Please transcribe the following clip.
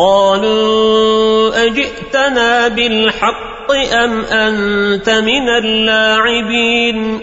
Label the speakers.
Speaker 1: قالوا أجئتنا بالحق أم أنت من اللاعبين